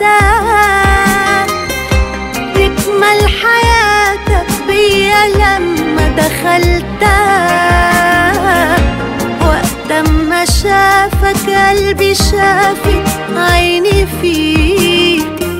حياتك تكمل حياتك بيا لما دخلتك وقت ما شافك قلبي شافي عيني فيك.